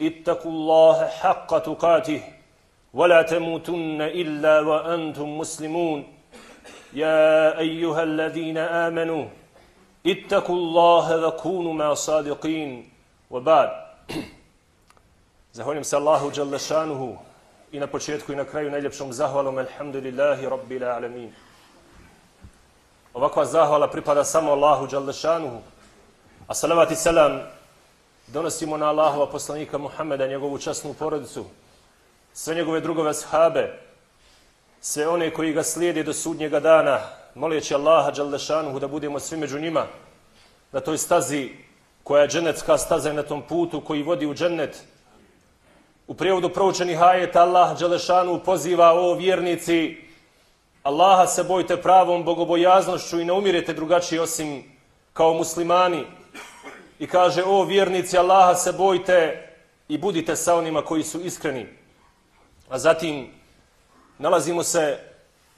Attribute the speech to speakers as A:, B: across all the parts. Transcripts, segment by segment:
A: اتقوا الله حق تقاته ولا تموتن إلا وأنتم مسلمون يا أيها الذين آمنوا اتقوا الله وكونوا مع صادقين وبعد Zahvaljujem se Allahu Đalešanuhu i na početku i na kraju najljepšom zahvalom Alhamdulillahi Rabbil Alamin. Ovakva zahvala pripada samo Allahu Đalešanuhu, a salavat i salam donosimo na Allahova poslanika Muhammeda, njegovu časnu porodicu, sve njegove drugove sahabe, sve one koji ga slijede do sudnjega dana, molijeći Allaha Đalešanuhu da budemo svi među njima, na toj stazi koja je dženecka staza na tom putu koji vodi u džennet. U prijevodu proučenih ajeta Allah Đalešanu poziva o vjernici Allaha se bojte pravom bogobojaznošću i ne umirete drugačije osim kao muslimani. I kaže o vjernici Allaha se bojte i budite sa onima koji su iskreni. A zatim nalazimo se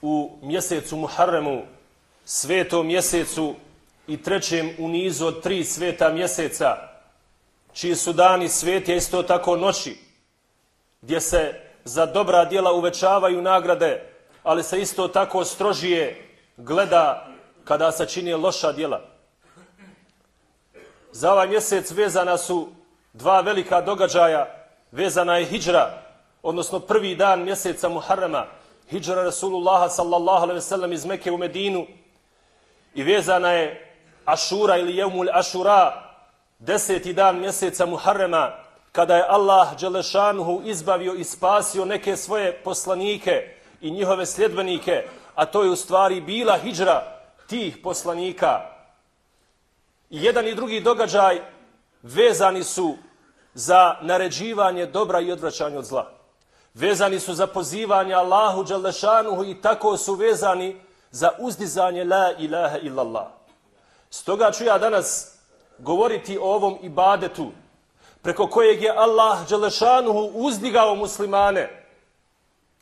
A: u mjesecu Muharremu, svetom mjesecu i trećem u nizu od tri sveta mjeseca, čiji su dani sveti, a isto tako noći, gdje se za dobra djela uvećavaju nagrade, ali se isto tako strožije gleda kada se čini loša djela. Za ovaj mjesec vezana su dva velika događaja, vezana je hijđra, odnosno prvi dan mjeseca Muharrema, hijđra Rasulullaha sallallahu alaihi sallam iz Mekke u Medinu. I vezana je Ašura ili Jevmul Ašura, deseti dan mjeseca Muharrema, kada je Allah Đelešanuhu izbavio i spasio neke svoje poslanike i njihove sljedbenike, a to je u stvari bila hijđra tih poslanika. I jedan i drugi događaj vezani su za naređivanje dobra i odvraćanje od zla. Vezani su za pozivanje Allahu Đalešanuhu i tako su vezani za uzdizanje la ilaha illallah. Stoga ću ja danas govoriti o ovom ibadetu preko kojeg je Allah Đelešanuhu uzdigao muslimane.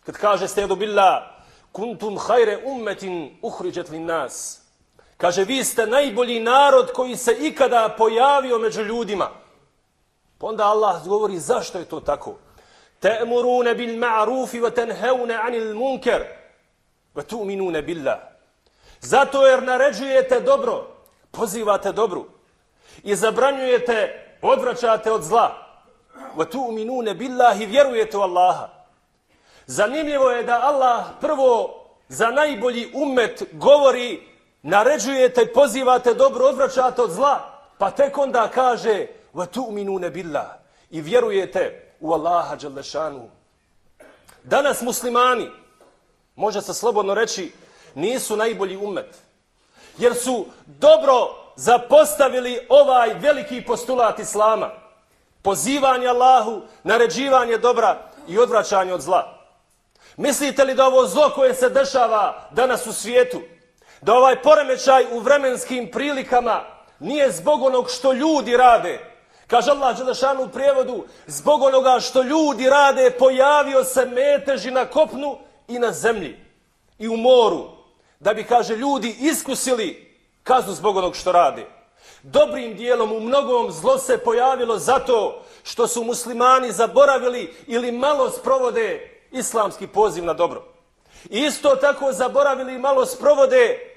A: Kad kaže stedu billah, kuntum hajre ummetin uhriđet li nas. Kaže, vi ste najbolji narod koji se ikada pojavio među ljudima. Pa onda Allah govori zašto je to tako. Te'murune bil ma'rufi wa tenheune anil munker wa tu'minune billah. Zato jer naređujete dobro, pozivate dobru i zabranjujete, odvraćate od zla. Wa tu'minune billah i vjerujete u Allaha. Zanimljivo je da Allah prvo za najbolji umet govori naređujete, pozivate dobro, odvraćate od zla, pa tek onda kaže wa tu'minune i vjerujete u Allaha Đalešanu. Danas muslimani, može se slobodno reći, nisu najbolji umet. Jer su dobro zapostavili ovaj veliki postulat Islama. Pozivanje Allahu, naređivanje dobra i odvraćanje od zla. Mislite li da ovo zlo koje se dešava danas u svijetu, da ovaj poremećaj u vremenskim prilikama nije zbog onog što ljudi rade, Kaže Allah Đelešanu u prijevodu, zbog onoga što ljudi rade, pojavio se meteži na kopnu i na zemlji i u moru. Da bi, kaže, ljudi iskusili kaznu zbog onog što rade. Dobrim dijelom u mnogom zlo se pojavilo zato što su muslimani zaboravili ili malo sprovode islamski poziv na dobro. I isto tako zaboravili i malo sprovode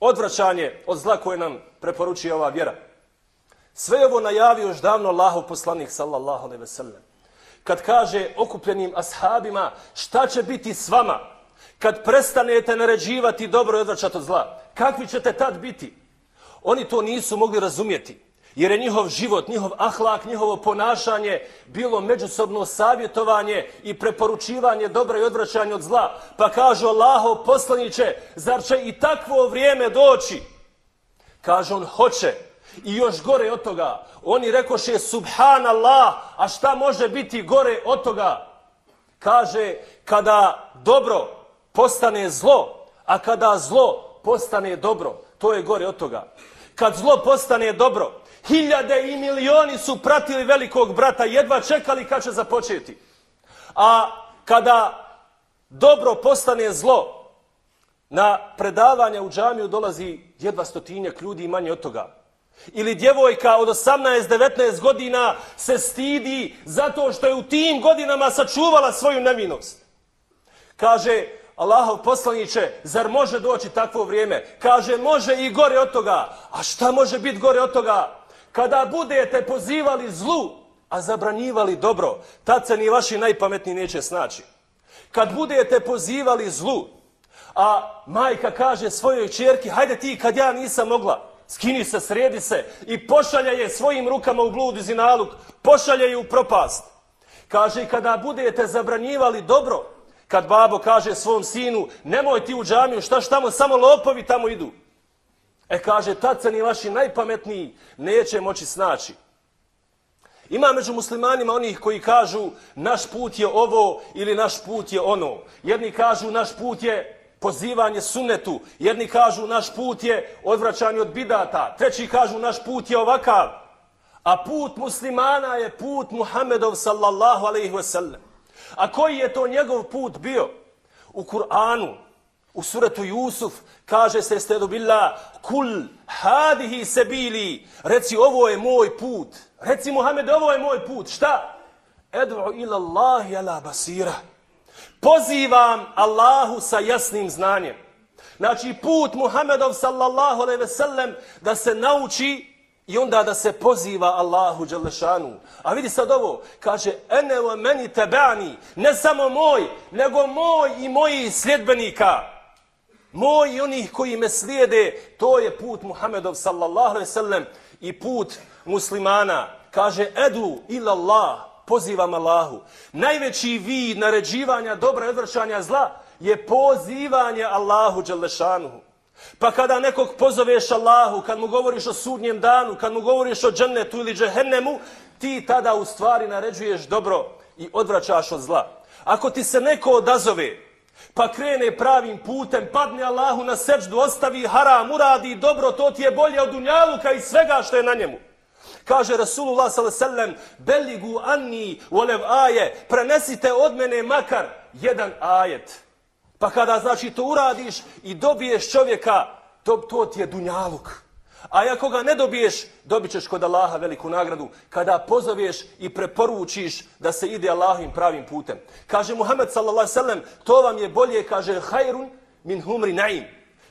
A: odvraćanje od zla koje nam preporučuje ova vjera. Sve ovo najavio još davno Allahu poslanik sallallahu alejhi ve sellem. Kad kaže okupljenim ashabima šta će biti s vama kad prestanete naređivati dobro i odvraćati od zla. Kakvi ćete tad biti? Oni to nisu mogli razumjeti. Jer je njihov život, njihov ahlak, njihovo ponašanje bilo međusobno savjetovanje i preporučivanje dobra i odvraćanje od zla. Pa kažu Allaho poslaniće, zar će i takvo vrijeme doći? Kaže on, hoće. I još gore od toga, oni rekoše subhanallah, a šta može biti gore od toga? Kaže, kada dobro postane zlo, a kada zlo postane dobro, to je gore od toga. Kad zlo postane dobro, hiljade i milioni su pratili velikog brata, jedva čekali kad će započeti. A kada dobro postane zlo, na predavanja u džamiju dolazi jedva stotinjak ljudi i manje od toga. Ili djevojka od 18-19 godina se stidi zato što je u tim godinama sačuvala svoju nevinost. Kaže, Allahov poslaniće, zar može doći takvo vrijeme? Kaže, može i gore od toga. A šta može biti gore od toga? Kada budete pozivali zlu, a zabranjivali dobro, tad se ni vaši najpametniji neće snaći. Kad budete pozivali zlu, a majka kaže svojoj čerki, hajde ti kad ja nisam mogla, skini se, sredi se i pošalja je svojim rukama u blud i zinaluk, pošalja je u propast. Kaže, i kada budete zabranjivali dobro, kad babo kaže svom sinu, nemoj ti u džamiju, šta tamo, samo lopovi tamo idu. E kaže, tad se ni vaši najpametniji neće moći snaći. Ima među muslimanima onih koji kažu naš put je ovo ili naš put je ono. Jedni kažu naš put je pozivanje sunnetu. Jedni kažu naš put je odvraćanje od bidata. Treći kažu naš put je ovakav. A put muslimana je put Muhammedov sallallahu alaihi wasallam. A koji je to njegov put bio? U Kur'anu, u suratu Jusuf, kaže se stedu billah, kul hadihi sebili, reci ovo je moj put. Reci Muhammed, ovo je moj put. Šta? Edu ila Allahi ala basira. Pozivam Allahu sa jasnim znanjem. Znači put Muhammedov sallallahu alaihi ve sellem da se nauči i onda da se poziva Allahu Đelešanu. A vidi sad ovo, kaže, ene o meni tebani, ne samo moj, nego moj i moji sljedbenika. Moj i onih koji me slijede, to je put Muhammedov sallallahu alaihi ve sellem i put muslimana. Kaže, edu ila Allah, pozivam Allahu. Najveći vid naređivanja dobra i odvršanja zla je pozivanje Allahu Đelešanuhu. Pa kada nekog pozoveš Allahu, kad mu govoriš o sudnjem danu, kad mu govoriš o džennetu ili džehennemu, ti tada u stvari naređuješ dobro i odvraćaš od zla. Ako ti se neko odazove, pa krene pravim putem, padne Allahu na seđdu, ostavi haram, uradi dobro, to ti je bolje od dunjaluka i svega što je na njemu. Kaže Rasulullah s.a.v. Beligu anni volev aje, prenesite od mene makar jedan ajet. Pa kada znači to uradiš i dobiješ čovjeka, to, to ti je dunjaluk. A ako ga ne dobiješ, dobit ćeš kod Allaha veliku nagradu kada pozoveš i preporučiš da se ide Allahovim pravim putem. Kaže Muhammed sallallahu sallam, to vam je bolje, kaže, hajrun min humri naim.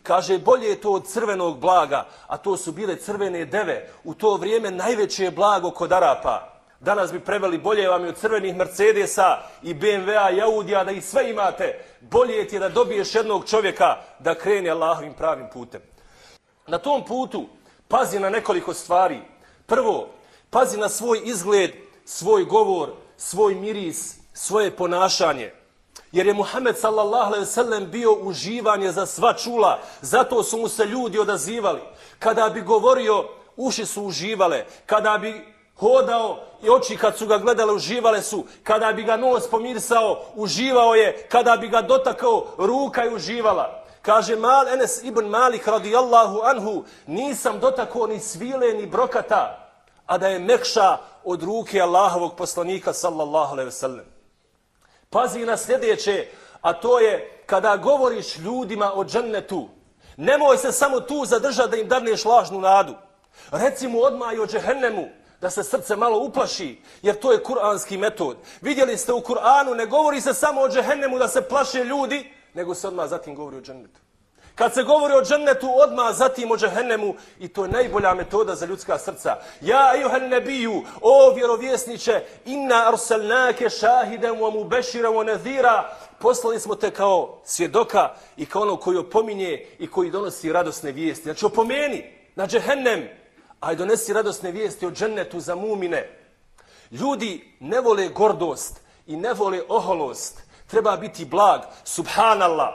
A: Kaže, bolje je to od crvenog blaga, a to su bile crvene deve. U to vrijeme najveće je blago kod Arapa. Danas bi preveli bolje vam je od crvenih Mercedesa i BMW-a i Audija da ih sve imate. Bolje ti je da dobiješ jednog čovjeka da krene Allahovim pravim putem. Na tom putu pazi na nekoliko stvari. Prvo, pazi na svoj izgled, svoj govor, svoj miris, svoje ponašanje. Jer je Muhammed sallallahu alejhi ve sellem bio uživanje za sva čula. Zato su mu se ljudi odazivali. Kada bi govorio, uši su uživale. Kada bi hodao i oči kad su ga gledale uživale su. Kada bi ga nos pomirsao, uživao je. Kada bi ga dotakao, ruka je uživala. Kaže Mal Enes ibn Malik radijallahu anhu, nisam dotakao ni svile ni brokata, a da je mekša od ruke Allahovog poslanika sallallahu alaihi wasallam. Pazi na sljedeće, a to je kada govoriš ljudima o džennetu, nemoj se samo tu zadržati da im darneš lažnu nadu. Reci mu odmah i o džehennemu, da se srce malo uplaši, jer to je kuranski metod. Vidjeli ste u Kur'anu, ne govori se samo o džehennemu da se plaše ljudi, nego se odmah zatim govori o džennetu. Kad se govori o džennetu, odmah zatim o džehennemu i to je najbolja metoda za ljudska srca. Ja, ejuhan nebiju, o vjerovjesniče, inna arsalnake šahidem wa mubešira wa nadhira, poslali smo te kao svjedoka i kao ono koji opominje i koji donosi radosne vijesti. Znači, opomeni na džehennem, a i donesi radosne vijesti o džennetu za mumine. Ljudi ne vole gordost i ne vole oholost. Treba biti blag. Subhanallah.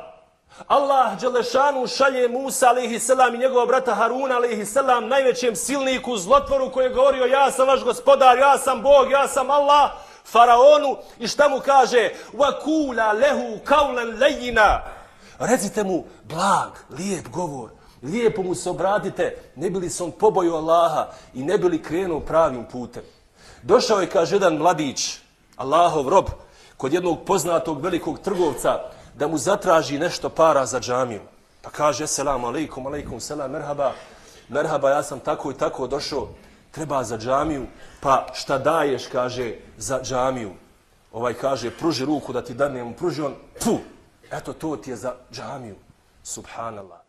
A: Allah Đelešanu šalje Musa alaihissalam i njegova brata Haruna alaihissalam najvećem silniku, zlotvoru koji je govorio ja sam vaš gospodar, ja sam Bog, ja sam Allah, faraonu i šta mu kaže? Vakula lehu kaulen lejina. Recite mu blag, lijep govor, lijepo mu se obradite, ne bili se on poboju Allaha i ne bili krenuo pravim putem. Došao je, kaže, jedan mladić, Allahov rob, kod jednog poznatog velikog trgovca, da mu zatraži nešto para za džamiju. Pa kaže, selam alaikum, alaikum, selam, merhaba, merhaba, ja sam tako i tako došao, treba za džamiju, pa šta daješ, kaže, za džamiju. Ovaj kaže, pruži ruku da ti danem, pruži on, pu, eto to ti je za džamiju. Subhanallah.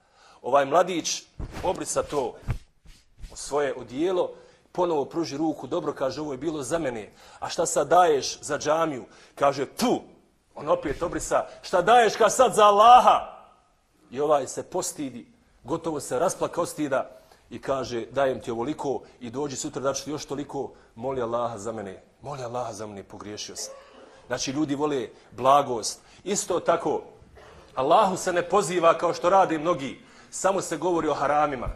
A: Ovaj mladić obrisa to svoje odijelo, ponovo pruži ruku, dobro kaže, ovo je bilo za mene. A šta sad daješ za džamiju? Kaže, tu. On opet obrisa, šta daješ ka sad za Allaha? I ovaj se postidi, gotovo se rasplaka stida i kaže, dajem ti ovoliko i dođi sutra da ću još toliko, moli Allaha za mene. Moli Allaha za mene, pogriješio sam. Znači, ljudi vole blagost. Isto tako, Allahu se ne poziva kao što rade mnogi, samo se govori o haramima.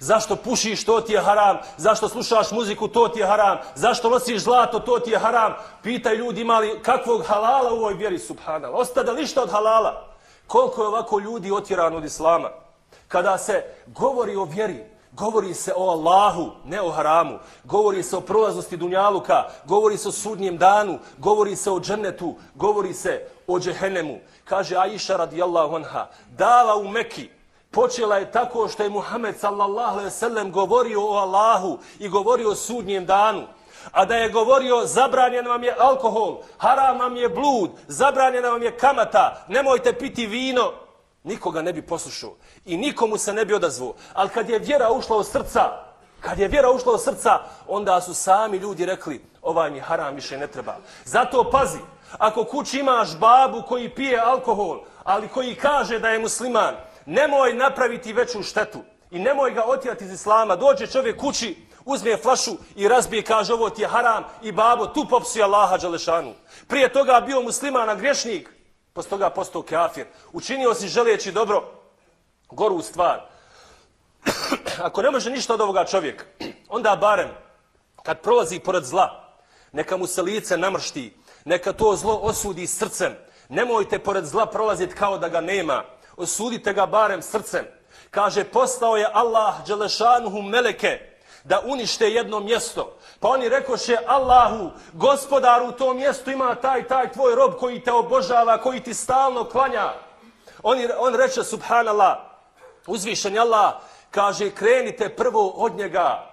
A: Zašto pušiš, to ti je haram. Zašto slušaš muziku, to ti je haram. Zašto nosiš zlato, to ti je haram. Pitaj ljudi imali kakvog halala u ovoj vjeri, subhanala. Ostada lišta od halala. Koliko je ovako ljudi otjerano od islama. Kada se govori o vjeri, govori se o Allahu, ne o haramu. Govori se o prolaznosti Dunjaluka, govori se o sudnjem danu, govori se o džennetu, govori se o džehennemu. Kaže Aisha radijallahu anha, dava u Mekki, počela je tako što je Muhammed sallallahu alejhi ve sellem govorio o Allahu i govorio o sudnjem danu. A da je govorio zabranjen vam je alkohol, haram vam je blud, zabranjena vam je kamata, nemojte piti vino, nikoga ne bi poslušao i nikomu se ne bi odazvao. Ali kad je vjera ušla u srca, kad je vjera ušla u srca, onda su sami ljudi rekli, ovaj mi haram više ne treba. Zato pazi, ako kući imaš babu koji pije alkohol, ali koji kaže da je musliman, nemoj napraviti veću štetu i nemoj ga otijati iz islama. Dođe čovjek kući, uzme flašu i razbije, kaže ovo ti je haram i babo, tu popsuje Allaha Đalešanu. Prije toga bio musliman, a grešnik, posle toga postao kafir. Učinio si želijeći dobro, goru stvar. Ako ne može ništa od ovoga čovjeka, onda barem, kad prolazi pored zla, neka mu se lice namršti, neka to zlo osudi srcem, nemojte pored zla prolaziti kao da ga nema, osudite ga barem srcem. Kaže, postao je Allah Đelešanuhu Meleke da unište jedno mjesto. Pa oni rekoše Allahu, gospodaru u tom mjestu ima taj, taj tvoj rob koji te obožava, koji ti stalno klanja. Oni, on reče, subhanallah, uzvišen Allah, kaže, krenite prvo od njega.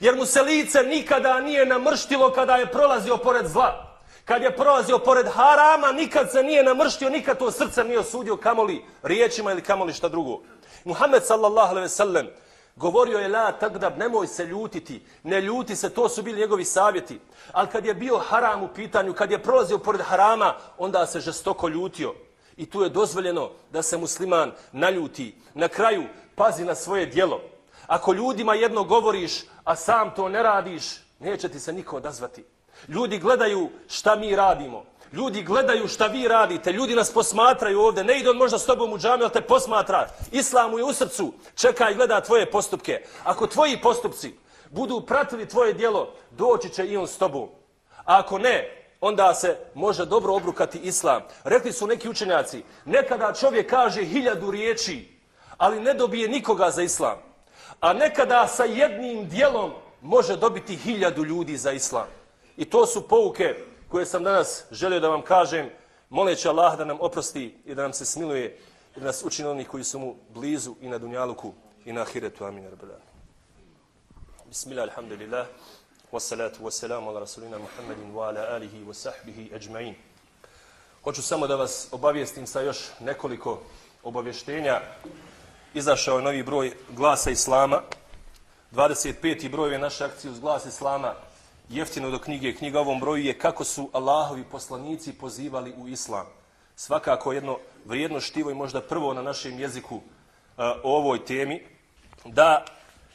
A: Jer mu se lice nikada nije namrštilo kada je prolazio pored zla. Kad je prolazio pored harama, nikad se nije namrštio, nikad to srce nije osudio kamoli riječima ili kamoli šta drugo. Muhammed sallallahu alaihi ve sellem govorio je la takdab, nemoj se ljutiti, ne ljuti se, to su bili njegovi savjeti. Ali kad je bio haram u pitanju, kad je prolazio pored harama, onda se žestoko ljutio. I tu je dozvoljeno da se musliman naljuti. Na kraju, pazi na svoje dijelo. Ako ljudima jedno govoriš, a sam to ne radiš, neće ti se niko odazvati. Ljudi gledaju šta mi radimo. Ljudi gledaju šta vi radite. Ljudi nas posmatraju ovdje. Ne ide on možda s tobom u džami, ali te posmatra. Islamu je u srcu. Čeka i gleda tvoje postupke. Ako tvoji postupci budu pratili tvoje dijelo, doći će i on s tobom. A ako ne, onda se može dobro obrukati islam. Rekli su neki učenjaci, nekada čovjek kaže hiljadu riječi, ali ne dobije nikoga za islam. A nekada sa jednim dijelom može dobiti hiljadu ljudi za islam. I to su pouke koje sam danas želio da vam kažem, moleći Allah da nam oprosti i da nam se smiluje i da nas učini onih koji su mu blizu i na dunjaluku i na ahiretu. Amin. Bismillah, alhamdulillah, wassalatu wassalamu ala rasulina Muhammedin wa ala alihi wa sahbihi ajma'in. Hoću samo da vas obavijestim sa još nekoliko obavještenja. Izašao je novi broj glasa Islama. 25. broj je naša akcija uz glas Islama jeftino do knjige. Knjiga ovom broju je kako su Allahovi poslanici pozivali u islam. Svakako jedno vrijedno štivo i možda prvo na našem jeziku uh, o ovoj temi. Da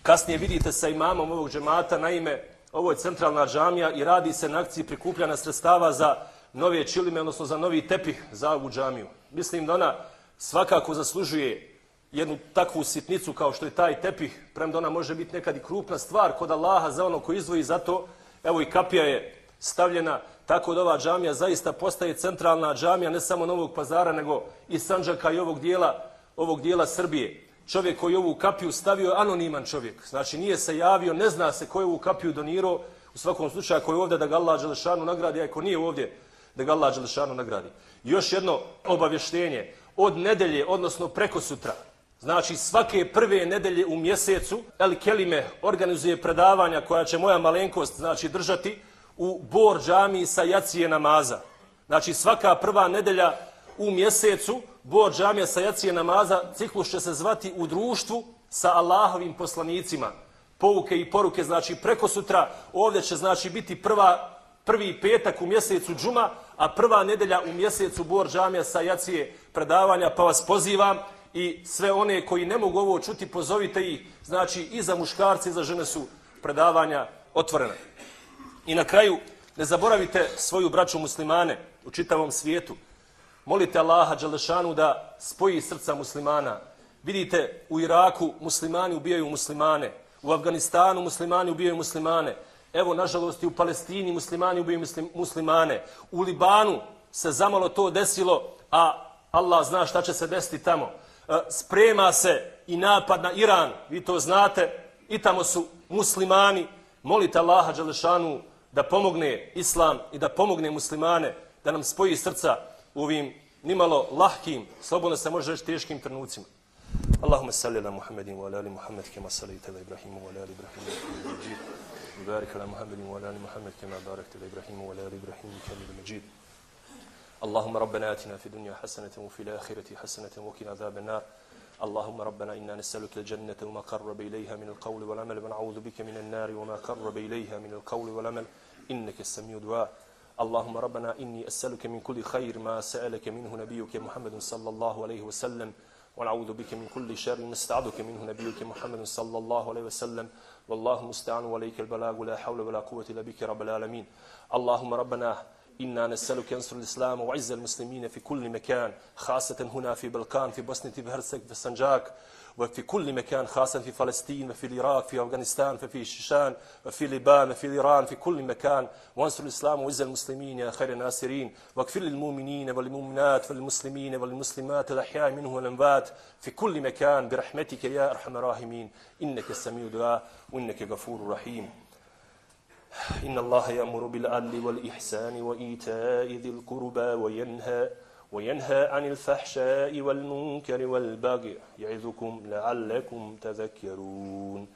A: kasnije vidite sa imamom ovog džemata, naime, ovo je centralna džamija i radi se na akciji prikupljana sredstava za nove čilime, odnosno za novi tepih za ovu džamiju. Mislim da ona svakako zaslužuje jednu takvu sitnicu kao što je taj tepih, premda ona može biti nekad i krupna stvar kod Allaha za ono ko izvoji za to. Evo i kapija je stavljena tako da ova džamija zaista postaje centralna džamija ne samo Novog pazara nego i Sanđaka i ovog dijela, ovog dijela Srbije. Čovjek koji ovu kapiju stavio je anoniman čovjek. Znači nije se javio, ne zna se ko je ovu kapiju donirao. U svakom slučaju ako je ovdje da ga Allah Đelešanu nagradi, a ako nije ovdje da ga Allah Đelešanu nagradi. Još jedno obavještenje. Od nedelje, odnosno preko sutra, Znači svake prve nedelje u mjesecu El Kelime organizuje predavanja koja će moja malenkost znači držati u Bor džamiji sa jacije namaza. Znači svaka prva nedelja u mjesecu Bor džamija sa jacije namaza ciklus će se zvati u društvu sa Allahovim poslanicima. Pouke i poruke znači preko sutra ovdje će znači biti prva prvi petak u mjesecu džuma, a prva nedelja u mjesecu Bor džamija sa jacije predavanja, pa vas pozivam i sve one koji ne mogu ovo čuti, pozovite ih. Znači, i za muškarce i za žene su predavanja otvorena. I na kraju, ne zaboravite svoju braću muslimane u čitavom svijetu. Molite Allaha Đalešanu da spoji srca muslimana. Vidite, u Iraku muslimani ubijaju muslimane. U Afganistanu muslimani ubijaju muslimane. Evo, nažalost, i u Palestini muslimani ubijaju muslimane. U Libanu se zamalo to desilo, a Allah zna šta će se desiti tamo E, sprema se i napad na Iran, vi to znate, i tamo su muslimani, molite Allaha Đalešanu da pomogne Islam i da pomogne muslimane, da nam spoji srca u ovim nimalo lahkim, slobodno se može reći teškim trenucima. Allahumma salli ala Muhammedin wa ala ali Muhammed kema salli ala Ibrahimu wa ala ali Ibrahimu وبارك على محمد وعلى ال محمد كما باركت على ابراهيم وعلى ال ابراهيم انك حميد مجيد اللهم ربنا آتنا في الدنيا حسنة وفي الآخرة حسنة وقنا عذاب النار. اللهم ربنا إنا نسألك الجنة وما قرب إليها من القول والعمل ونعوذ بك من النار وما قرب إليها من القول والعمل. إنك السميع دعاء اللهم ربنا إني أسألك من كل خير ما سألك منه نبيك محمد صلى الله عليه وسلم. ونعوذ بك من كل شر نستعذك منه نبيك محمد صلى الله عليه وسلم. والله مستعان وليك البلاغ. ولا حول ولا قوة إلا بك رب العالمين. اللهم ربنا إنا نسألك ينصر الإسلام وعز المسلمين في كل مكان خاصة هنا في بلقان في بوسنة بهرسك في السنجاك وفي كل مكان خاصة في فلسطين وفي العراق في أفغانستان وفي الشيشان وفي لبنان وفي إيران في كل مكان. وانصر الإسلام وعز المسلمين يا خير الناصرين. واغفر للمؤمنين والمؤمنات والمسلمين والمسلمات الأحياء منه والأموات في كل مكان برحمتك يا أرحم الراحمين. إنك السميع دعاء وإنك غفور رحيم إن الله يأمر بالعدل والإحسان وإيتاء ذي القربى وينهى وينهى عن الفحشاء والمنكر والبغي يعظكم لعلكم تذكرون.